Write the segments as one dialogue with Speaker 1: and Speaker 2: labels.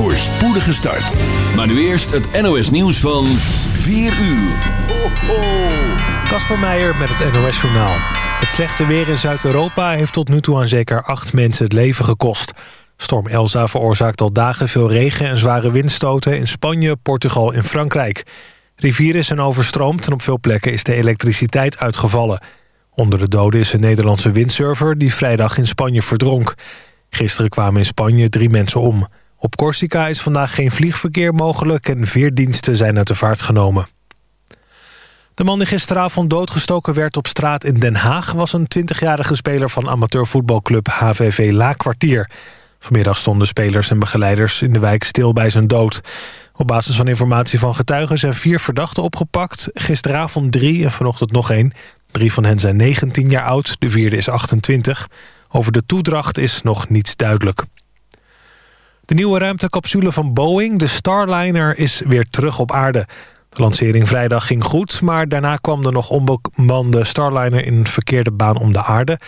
Speaker 1: voor spoedige start. Maar nu eerst het NOS nieuws van 4 uur.
Speaker 2: Kasper Meijer met het NOS Journaal. Het slechte weer in Zuid-Europa heeft tot nu toe aan zeker acht mensen het leven gekost. Storm Elsa veroorzaakt al dagen veel regen en zware windstoten in Spanje, Portugal en Frankrijk. Rivieren zijn overstroomd en op veel plekken is de elektriciteit uitgevallen. Onder de doden is een Nederlandse windsurfer die vrijdag in Spanje verdronk. Gisteren kwamen in Spanje drie mensen om. Op Corsica is vandaag geen vliegverkeer mogelijk en veerdiensten zijn uit de vaart genomen. De man die gisteravond doodgestoken werd op straat in Den Haag... was een 20-jarige speler van amateurvoetbalclub HVV Laakkwartier. Vanmiddag stonden spelers en begeleiders in de wijk stil bij zijn dood. Op basis van informatie van getuigen zijn vier verdachten opgepakt. Gisteravond drie en vanochtend nog één. Drie van hen zijn 19 jaar oud, de vierde is 28. Over de toedracht is nog niets duidelijk. De nieuwe ruimtecapsule van Boeing, de Starliner, is weer terug op aarde. De lancering vrijdag ging goed, maar daarna kwam de nog onbemande Starliner in een verkeerde baan om de aarde.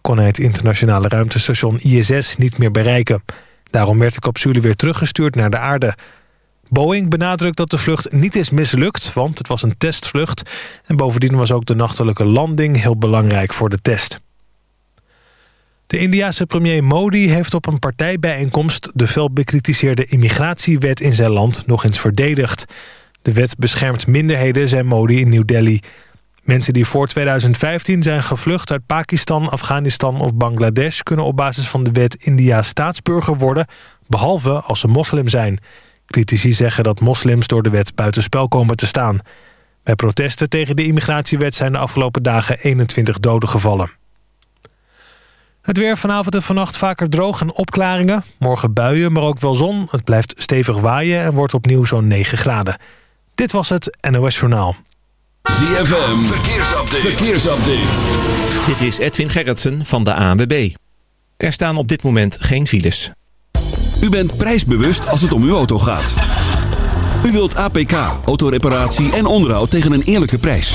Speaker 2: Kon hij het internationale ruimtestation ISS niet meer bereiken. Daarom werd de capsule weer teruggestuurd naar de aarde. Boeing benadrukt dat de vlucht niet is mislukt, want het was een testvlucht. En bovendien was ook de nachtelijke landing heel belangrijk voor de test. De Indiase premier Modi heeft op een partijbijeenkomst... de fel bekritiseerde immigratiewet in zijn land nog eens verdedigd. De wet beschermt minderheden, zei Modi in New Delhi. Mensen die voor 2015 zijn gevlucht uit Pakistan, Afghanistan of Bangladesh... kunnen op basis van de wet India staatsburger worden... behalve als ze moslim zijn. Critici zeggen dat moslims door de wet buitenspel komen te staan. Bij protesten tegen de immigratiewet zijn de afgelopen dagen 21 doden gevallen. Het weer vanavond en vannacht vaker droog en opklaringen. Morgen buien, maar ook wel zon. Het blijft stevig waaien en wordt opnieuw zo'n 9 graden. Dit was het NOS Journaal.
Speaker 1: ZFM, verkeersupdate. verkeersupdate.
Speaker 3: Dit is Edwin Gerritsen van de ANWB. Er staan op dit moment geen files.
Speaker 1: U bent prijsbewust als het om uw auto gaat. U wilt APK, autoreparatie en onderhoud tegen een eerlijke prijs.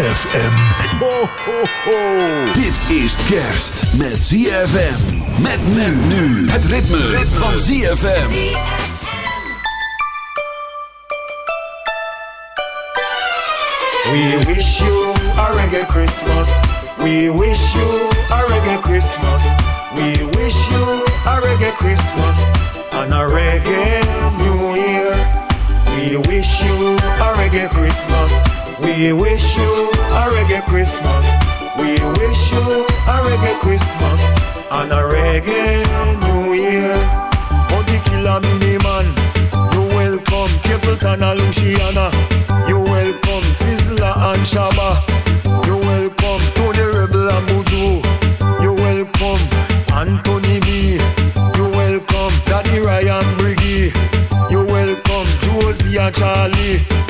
Speaker 4: ZFM. Ho, ho, ho.
Speaker 1: Dit is kerst met ZFM. Met men nu. Het ritme, van ZFM.
Speaker 5: We wish you a reggae Christmas. We wish you a reggae Christmas. We wish you a reggae Christmas and a reggae New Year. We wish you a reggae Christmas. We wish you a reggae Christmas. We wish you a reggae Christmas and a reggae New Year. Oh, Body killer mini man. You welcome Capleton and Luciana. You welcome Sizzler and Shaba. You welcome Tony Rebel and Buju. You welcome Anthony B. You welcome Daddy Ryan Briggy. You welcome Josie and Charlie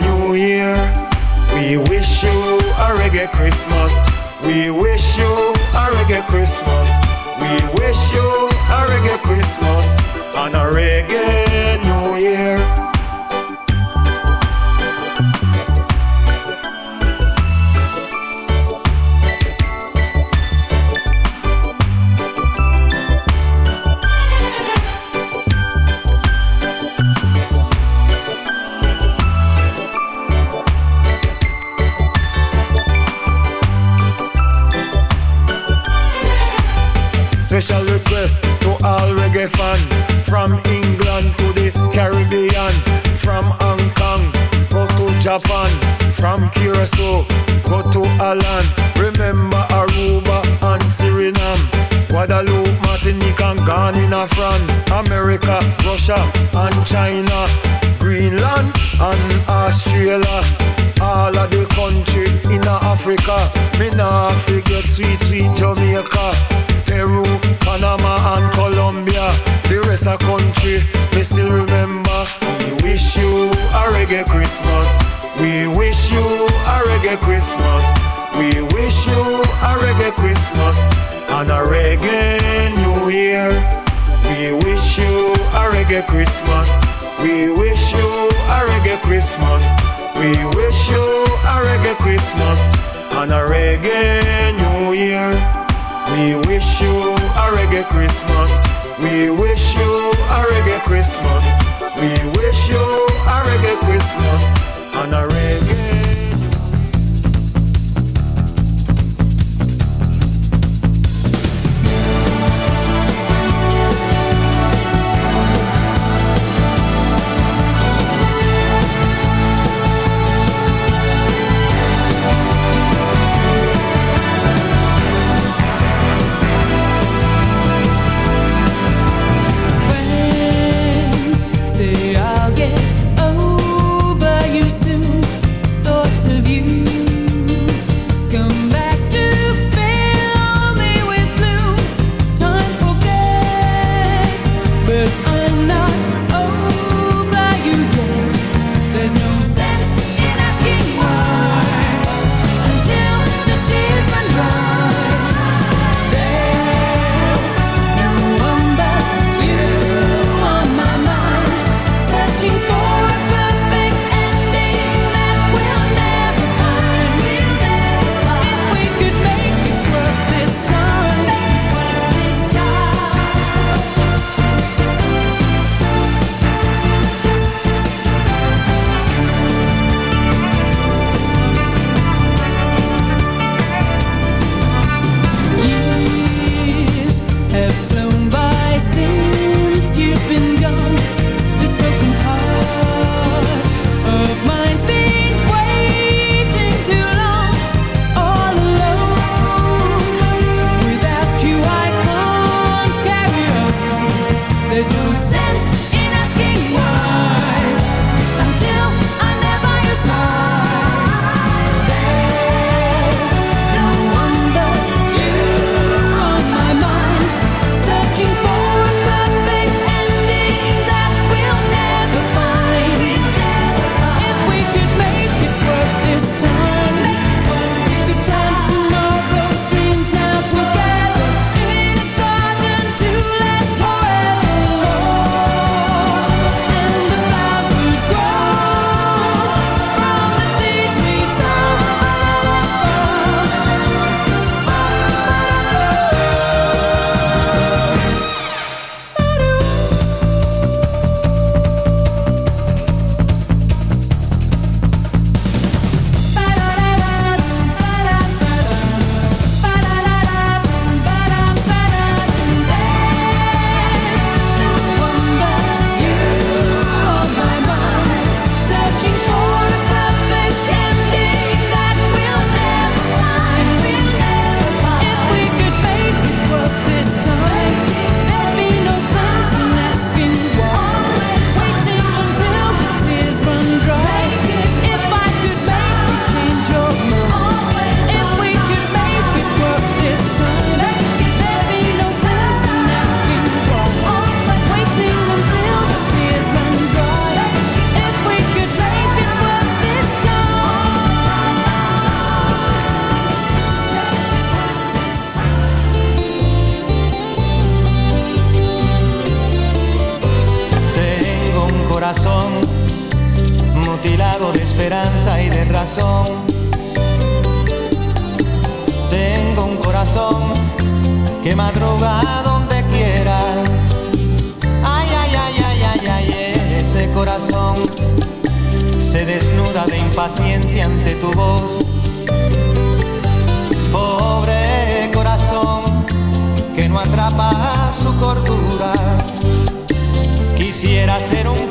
Speaker 6: su cordura. Quisiera ser un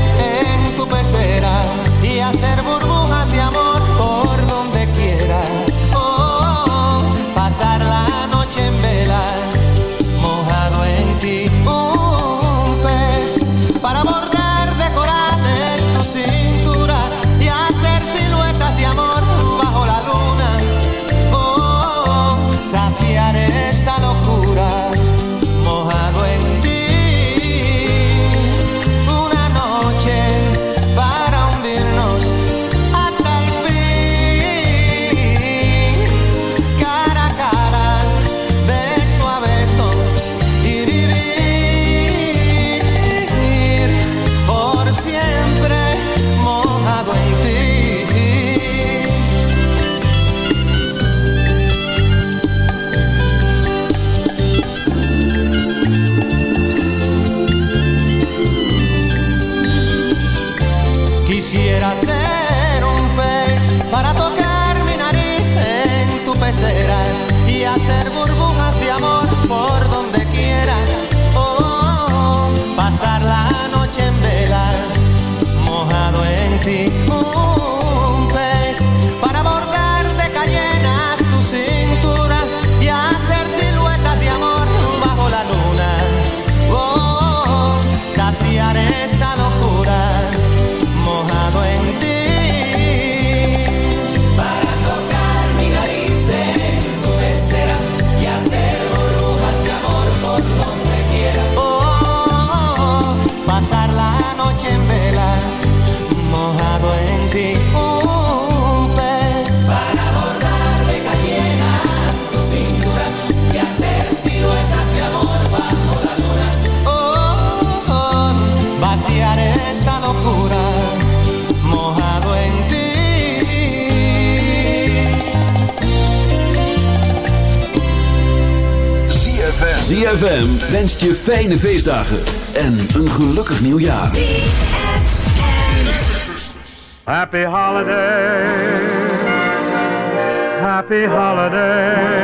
Speaker 6: hacer
Speaker 1: fijne feestdagen en een gelukkig nieuwjaar.
Speaker 7: Happy holiday, happy holiday.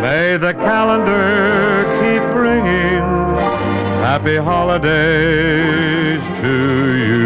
Speaker 7: May the calendar keep bringing happy holidays to you.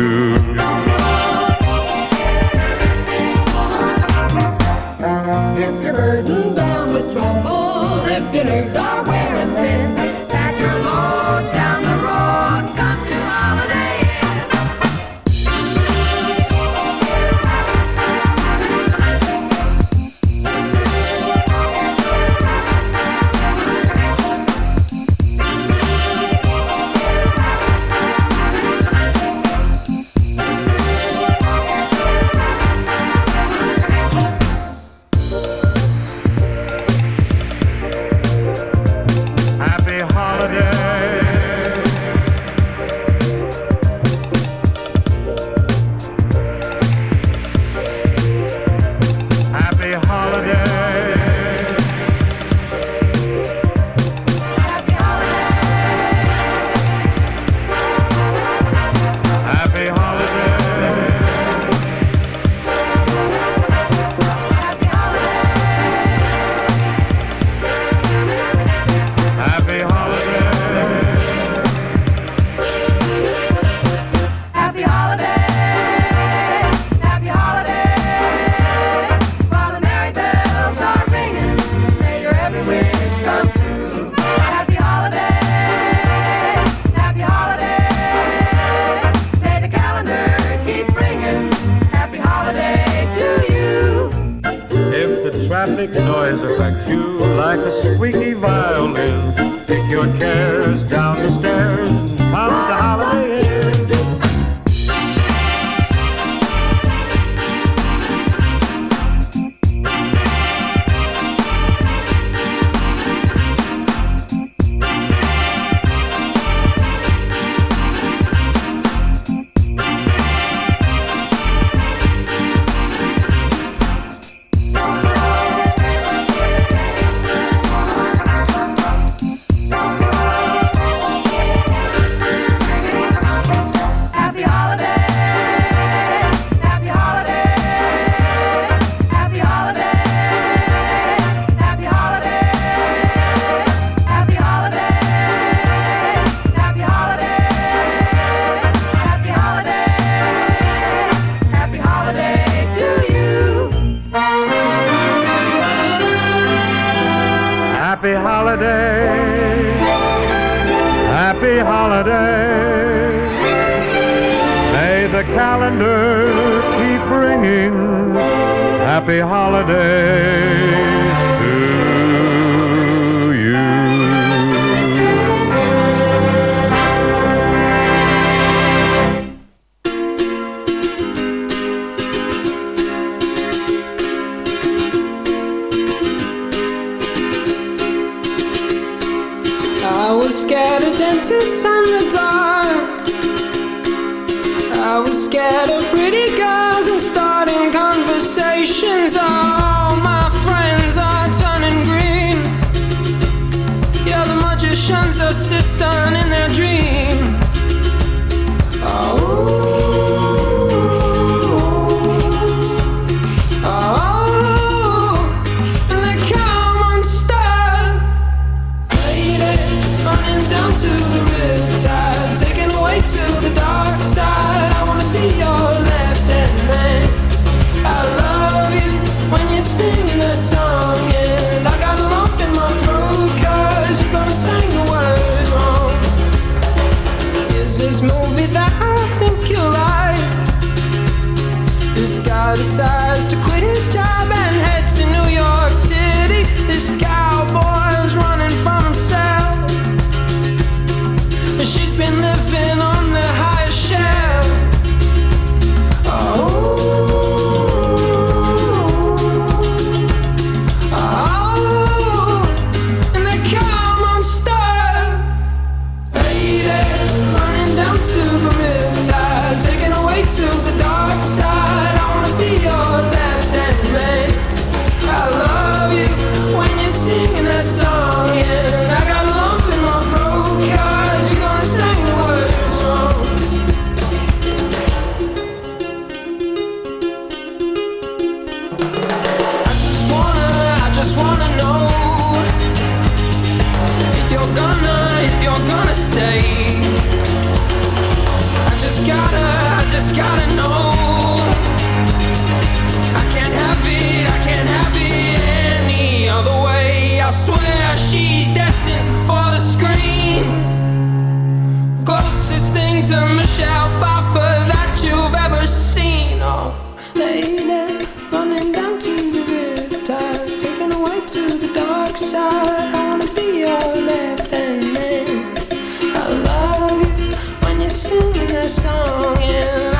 Speaker 8: Song, and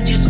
Speaker 9: de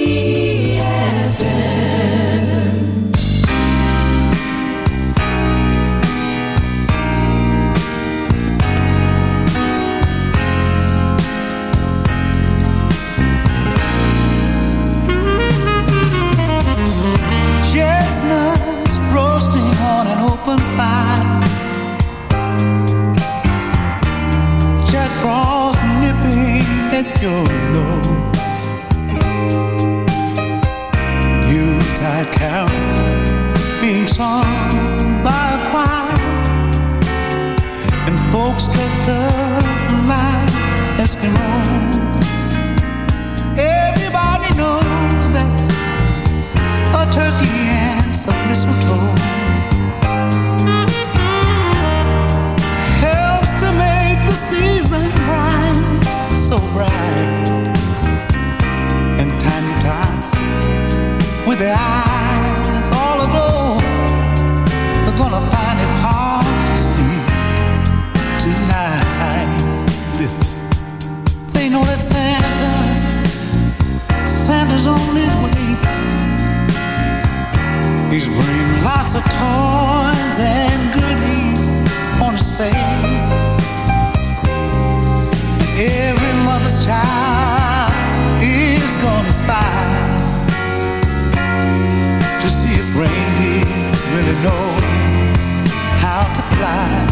Speaker 10: fly.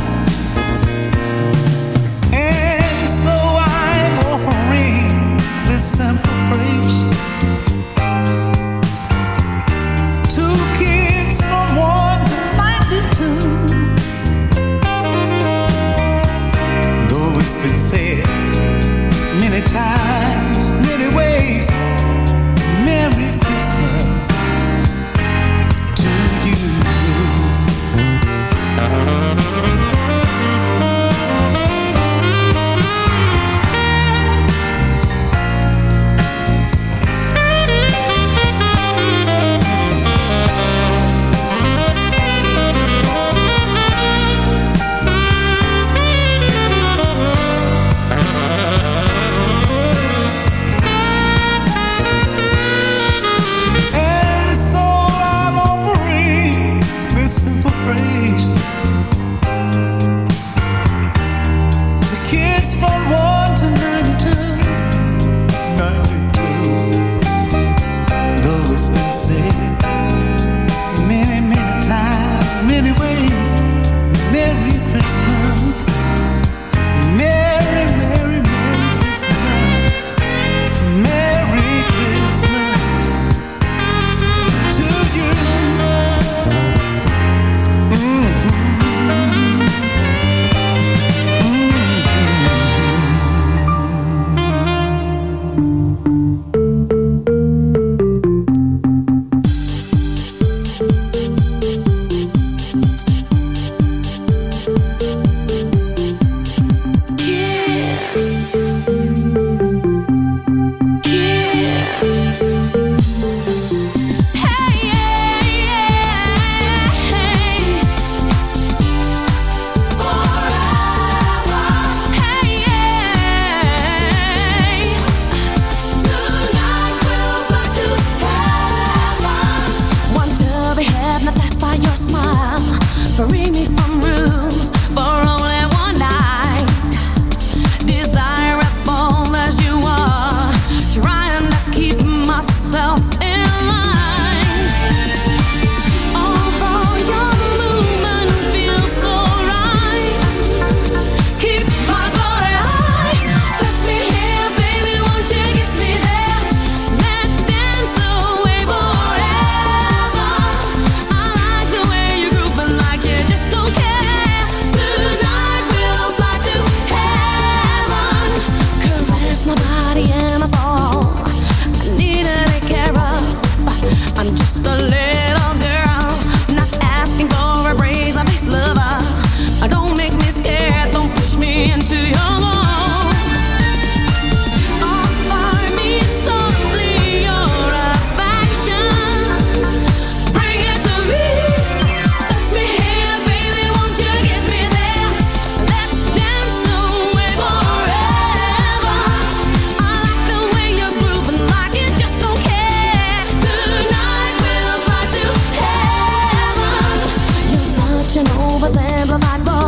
Speaker 11: was amplified.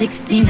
Speaker 11: 16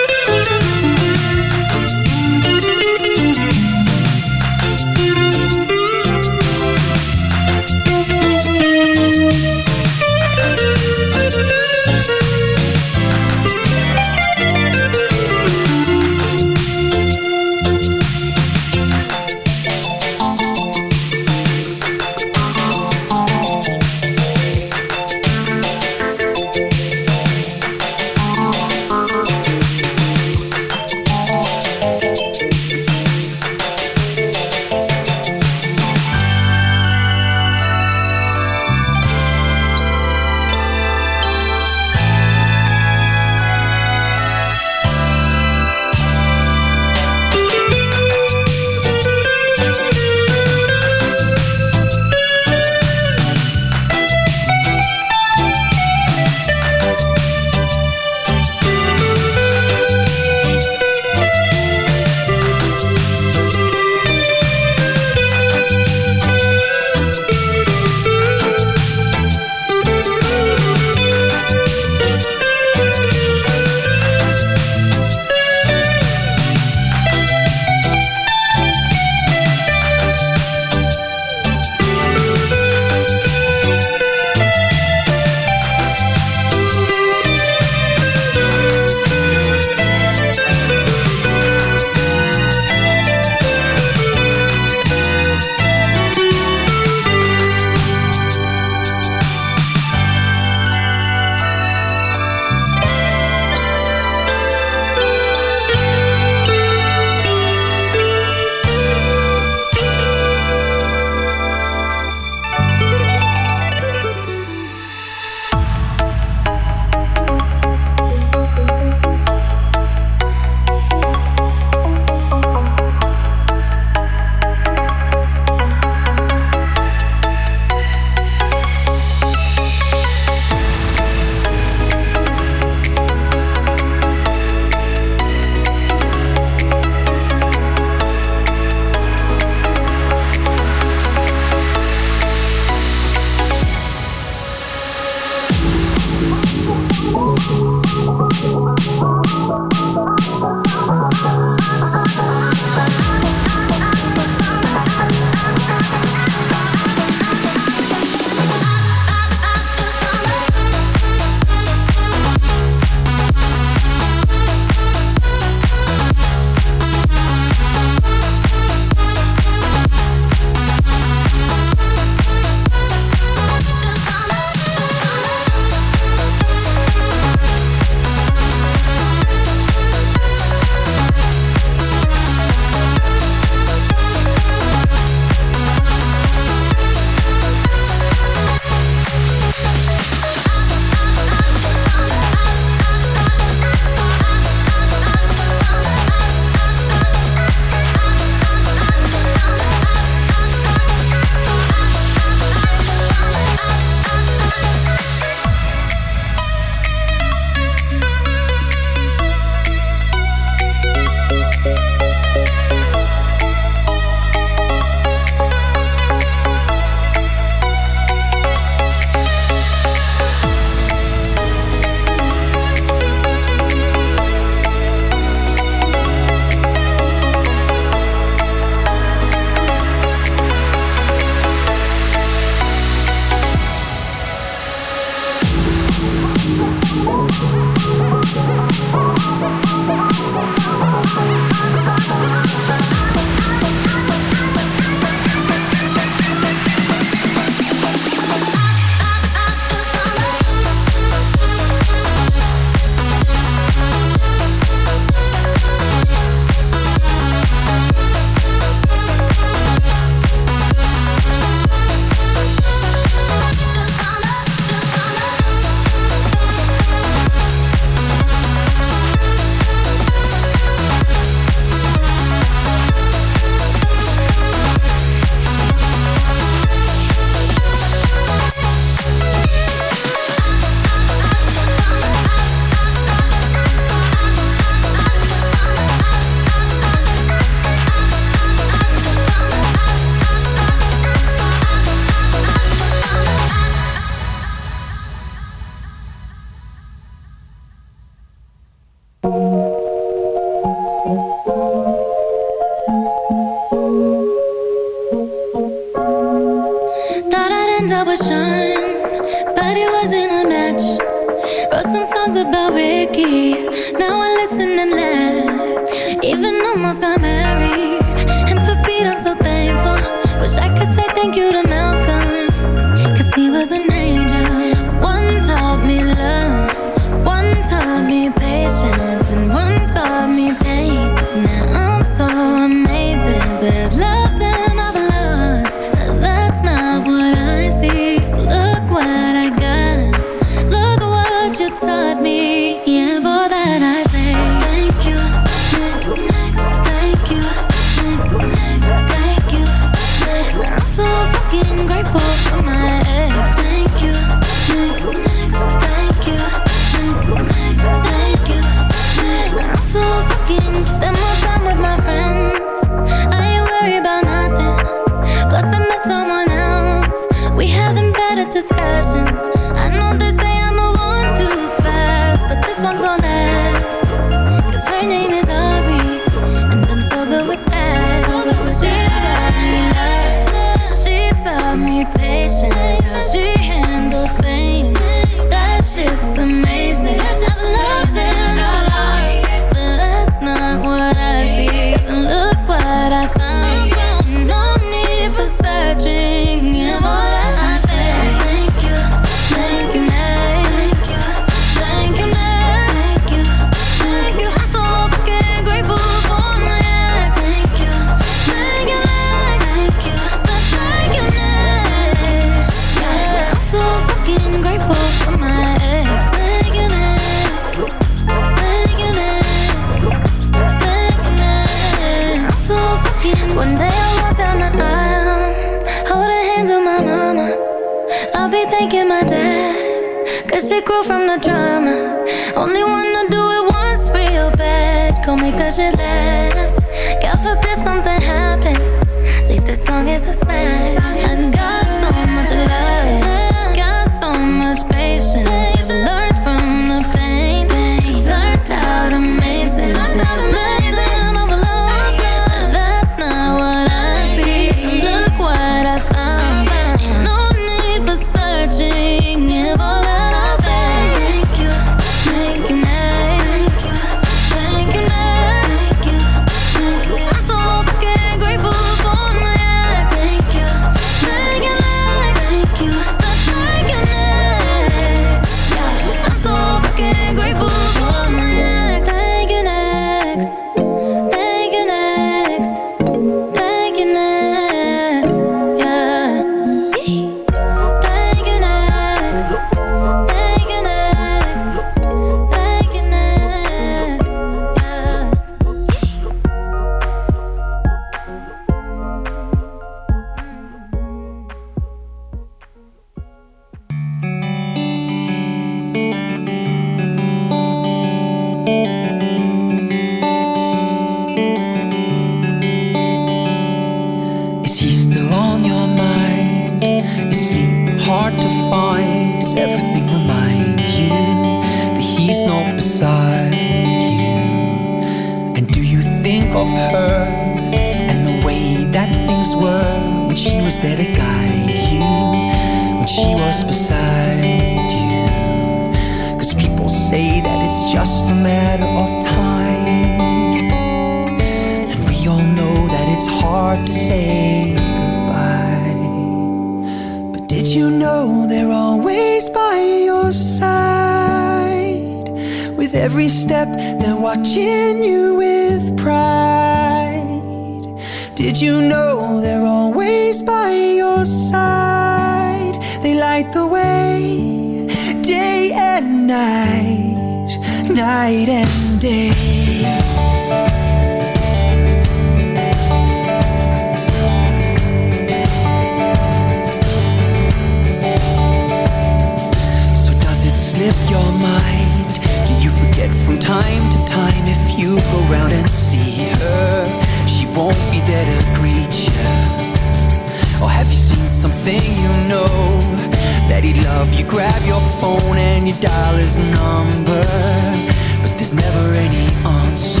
Speaker 8: there's never any answer.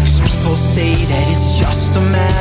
Speaker 8: Cause people say that it's just a matter